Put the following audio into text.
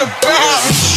about.